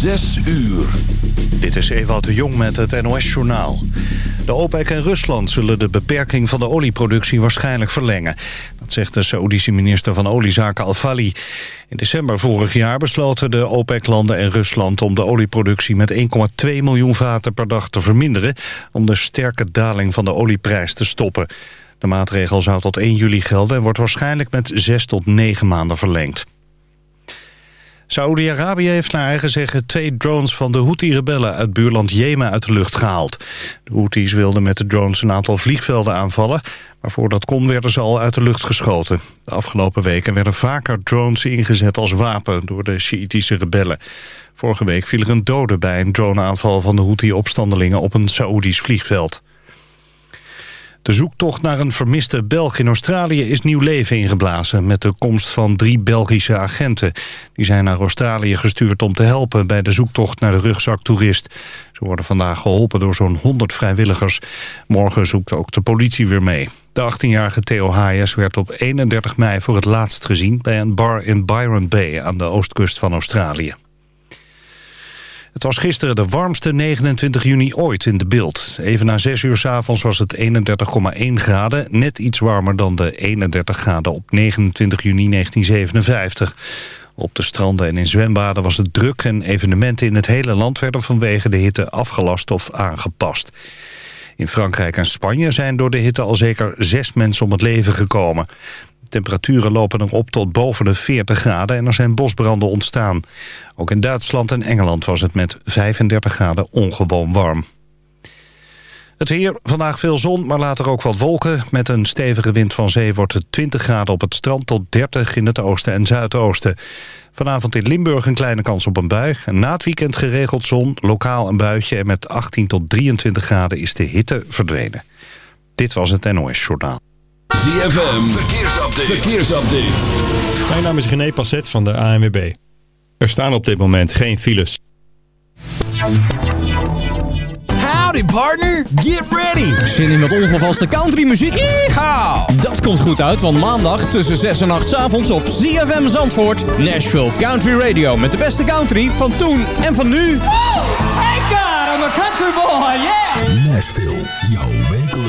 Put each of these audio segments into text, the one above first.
Zes uur. Dit is Ewout de Jong met het NOS-journaal. De OPEC en Rusland zullen de beperking van de olieproductie waarschijnlijk verlengen. Dat zegt de Saoedische minister van Oliezaken Al-Fali. In december vorig jaar besloten de OPEC-landen en Rusland... om de olieproductie met 1,2 miljoen vaten per dag te verminderen... om de sterke daling van de olieprijs te stoppen. De maatregel zou tot 1 juli gelden... en wordt waarschijnlijk met 6 tot 9 maanden verlengd. Saoedi-Arabië heeft naar eigen zeggen twee drones van de Houthi-rebellen uit buurland Jemen uit de lucht gehaald. De Houthis wilden met de drones een aantal vliegvelden aanvallen, maar voor dat kon werden ze al uit de lucht geschoten. De afgelopen weken werden vaker drones ingezet als wapen door de Sjiitische rebellen. Vorige week viel er een dode bij een droneaanval van de Houthi-opstandelingen op een Saoedisch vliegveld. De zoektocht naar een vermiste Belg in Australië is nieuw leven ingeblazen... met de komst van drie Belgische agenten. Die zijn naar Australië gestuurd om te helpen bij de zoektocht naar de rugzaktoerist. Ze worden vandaag geholpen door zo'n 100 vrijwilligers. Morgen zoekt ook de politie weer mee. De 18-jarige Theo Hayes werd op 31 mei voor het laatst gezien... bij een bar in Byron Bay aan de oostkust van Australië. Het was gisteren de warmste 29 juni ooit in de beeld. Even na 6 uur s avonds was het 31,1 graden. Net iets warmer dan de 31 graden op 29 juni 1957. Op de stranden en in zwembaden was het druk... en evenementen in het hele land werden vanwege de hitte afgelast of aangepast. In Frankrijk en Spanje zijn door de hitte al zeker zes mensen om het leven gekomen. Temperaturen lopen er op tot boven de 40 graden en er zijn bosbranden ontstaan. Ook in Duitsland en Engeland was het met 35 graden ongewoon warm. Het weer, vandaag veel zon, maar later ook wat wolken. Met een stevige wind van zee wordt het 20 graden op het strand... tot 30 in het oosten en zuidoosten. Vanavond in Limburg een kleine kans op een bui. Na het weekend geregeld zon, lokaal een buitje... en met 18 tot 23 graden is de hitte verdwenen. Dit was het NOS Journaal. ZFM, verkeersupdate. verkeersupdate. Mijn naam is René Passet van de ANWB. Er staan op dit moment geen files. Howdy partner, get ready. Zin in wat ongevaste country muziek? Yeehaw. Dat komt goed uit, want maandag tussen 6 en 8 s avonds op ZFM Zandvoort... Nashville Country Radio met de beste country van toen en van nu. Oh, thank God, I'm a country boy, yeah! Nashville, jouw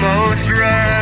Most right.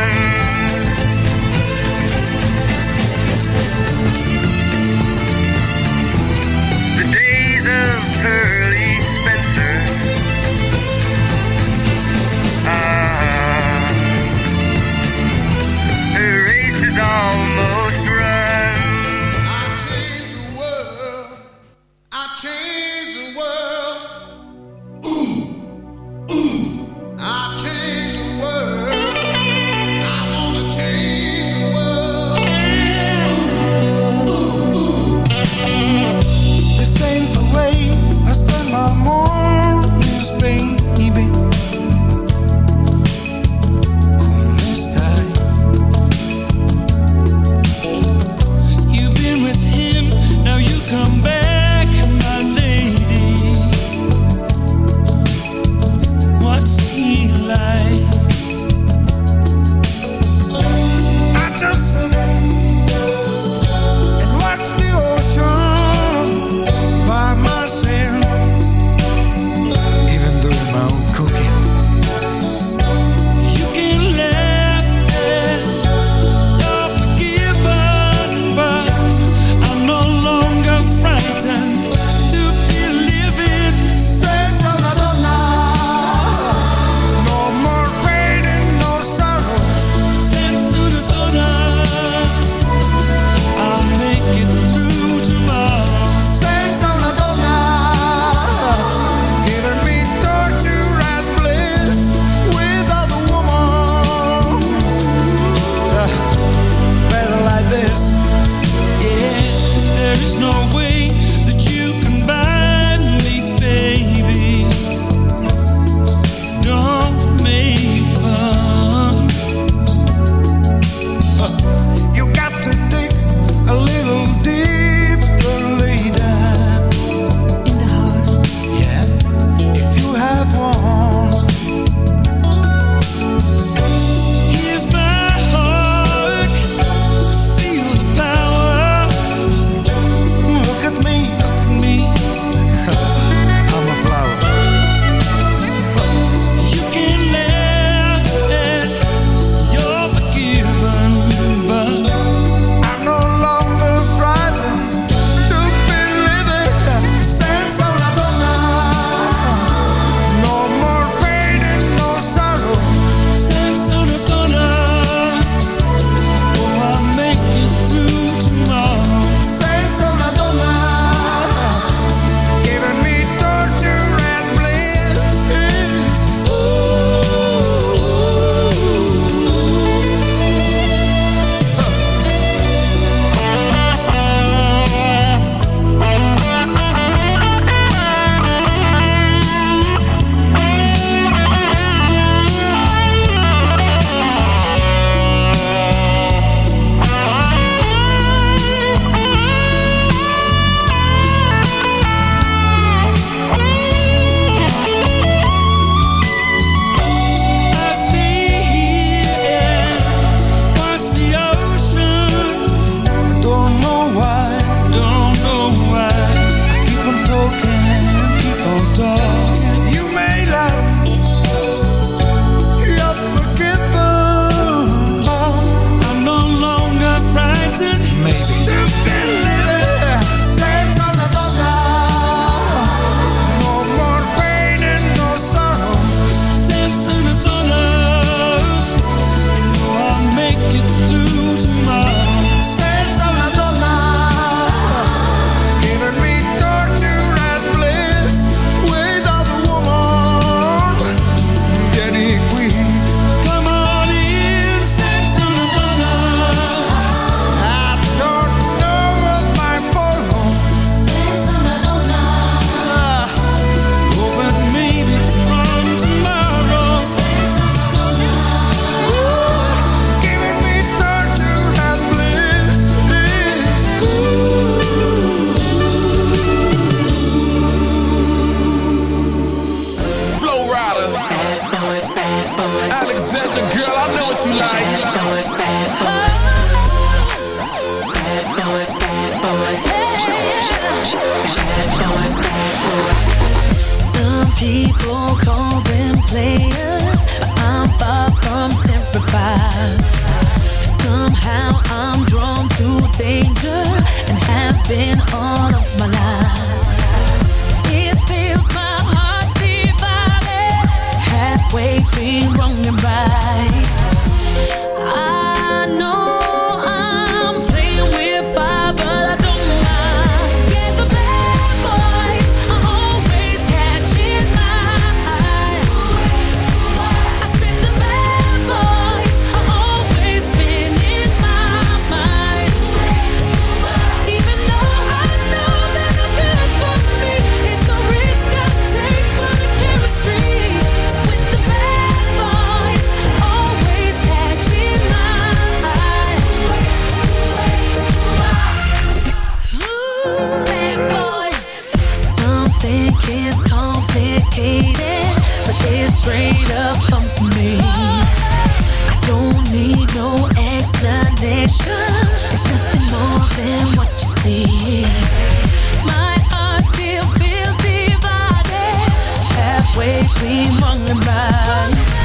Between wrong and right.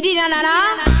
di di na na na.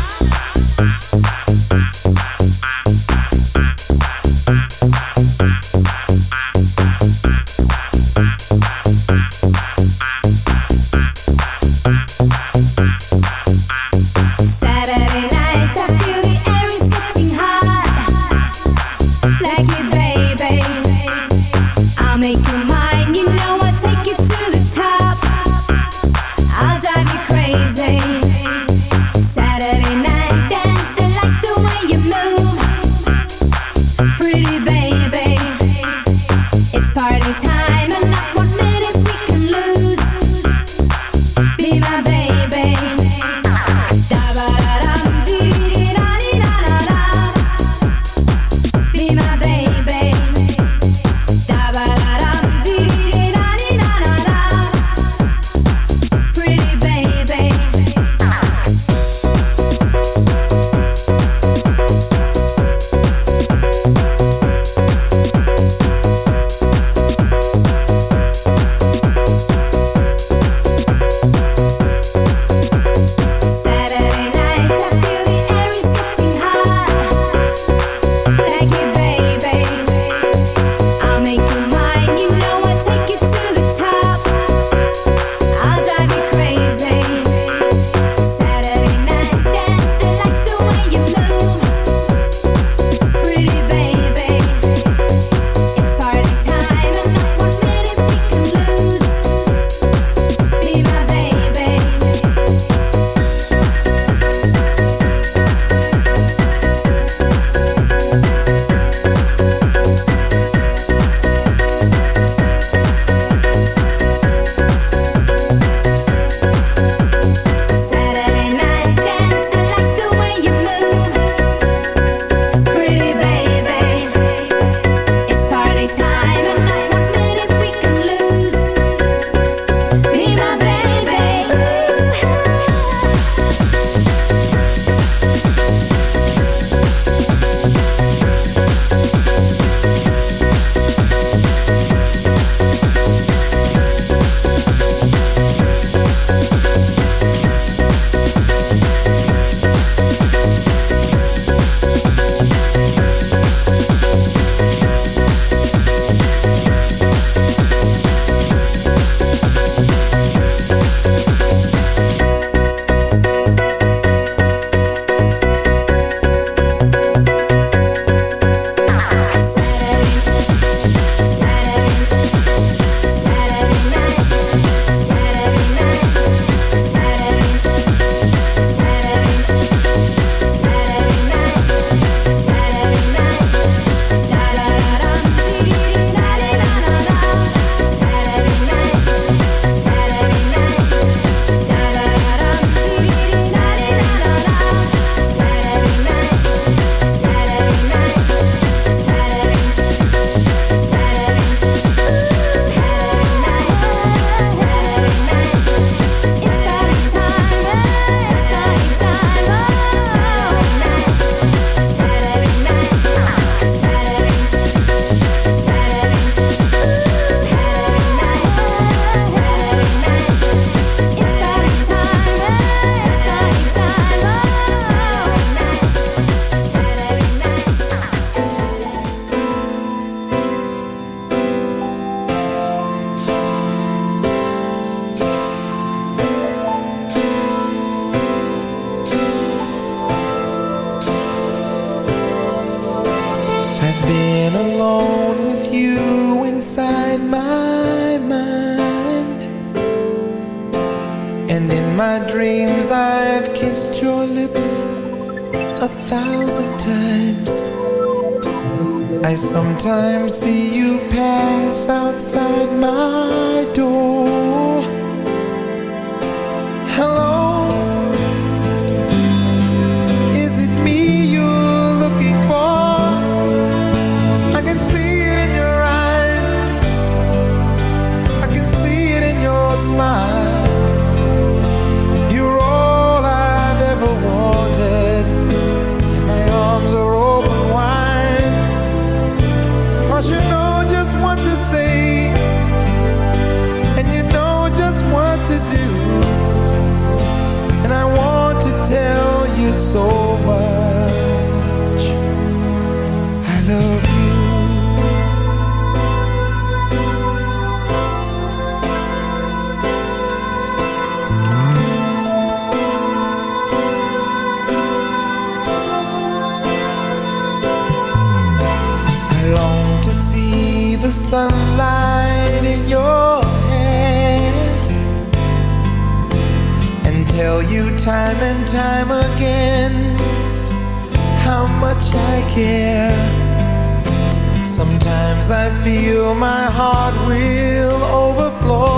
I feel my heart will overflow.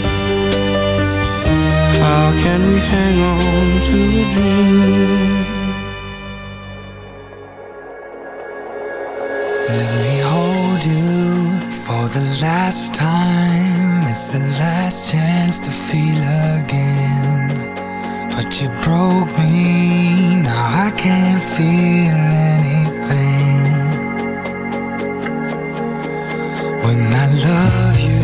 How can we hang on to a dream? Let me hold you for the last time. It's the last chance to feel again. But you broke me, now I can't feel anything. When I love you,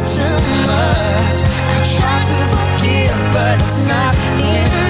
too much. I try to forgive, but it's not enough.